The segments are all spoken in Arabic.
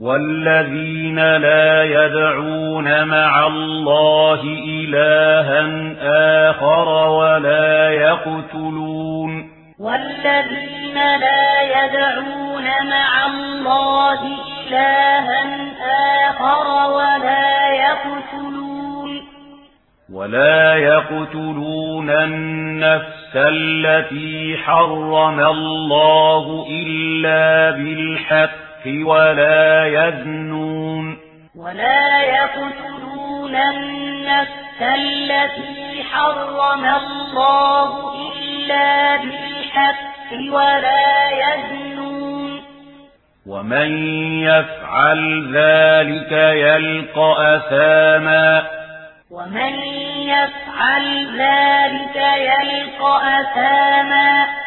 والذين لا يدعون مع الله إلها آخر ولا يقتلون والذين لا يدعون مع الله إلها آخر ولا يقتلون ولا يقتلون النفس التي حرم الله إلا بالحق بالحق ولا يذنون ولا يقتلون النفس التي حرم الله إلا بالحق ولا يزنون. ومن يفعل ذلك يلقى أثاما. ومن يفعل ذلك يلقى أثاما.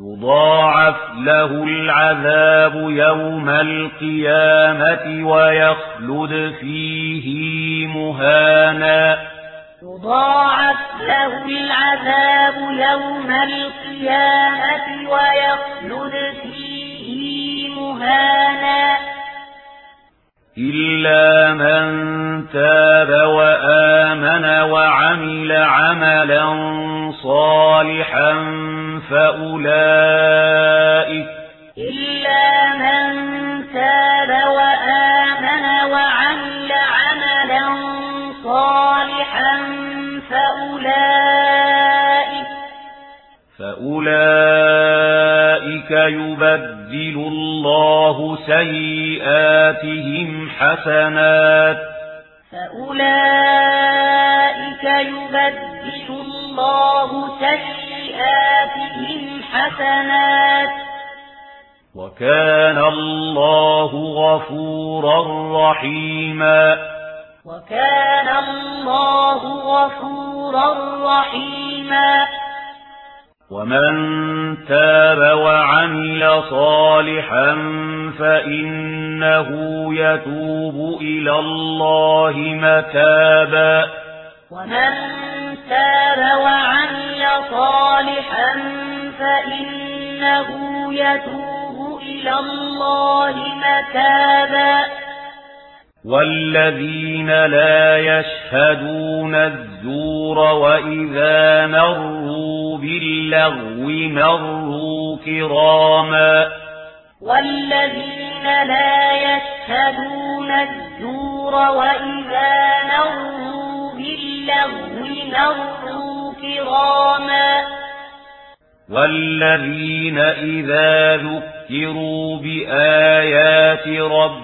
يضاعف له العذاب يوم القيامة ويخلد فيه مهانا. يضاعف له العذاب يوم القيامة ويخلد فيه مهانا. إلا من تاب وآمن وعمل عملا صالحا فأولئك إلا من تاب وآمن وعمل عملا صالحا فأولئك فأولئك كَذَلِكَ يُبَدِّلُ اللَّهُ سَيِّئَاتِهِمْ حَسَنَاتٍ فَأُولَئِكَ يُبَدِّلُ اللَّهُ سَيِّئَاتِهِمْ حَسَنَاتٍ وَكَانَ اللَّهُ غَفُورًا رَّحِيمًا وَكَانَ اللَّهُ غَفُورًا رَّحِيمًا ومن تاب وعمل صالحا فإنه يتوب إلى الله متابا ومن تاب وعمل صالحا فإنه يتوب إلى الله متابا والذين لا يشهدون الزور وإذا مروا باللغو مروا كراما والذين لا يشهدون الزور وإذا مروا باللغو مروا كراما والذين إذا ذكروا بآيات رب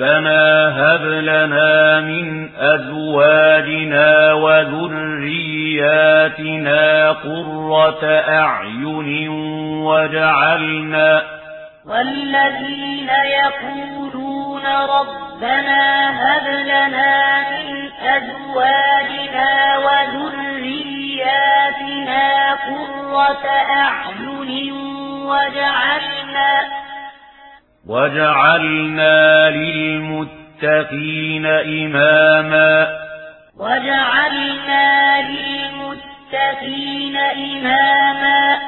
ربنا هب لنا من أزواجنا وذرياتنا قرة أعين وجعلنا والذين يقولون ربنا هب لنا من أزواجنا وذرياتنا قرة أعين وجعلنا وجعلنا للمتقين إماما. وجعلنا للمتقين إماما.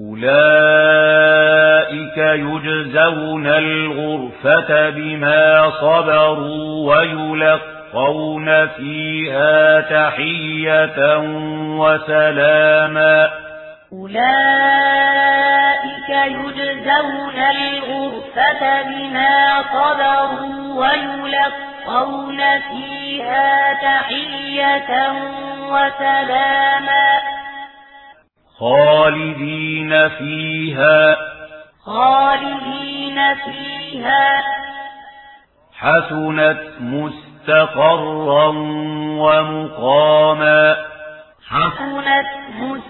أولئك يجزون الغرفة بما صبروا ويلقون فيها تحية وسلاما. أولئك يجزون الغرفة بما صبروا ويلقون فيها تحية وسلاما. خالدين فيها خالدين فيها حسنت مستقرا ومقاما. حسنت مستقرا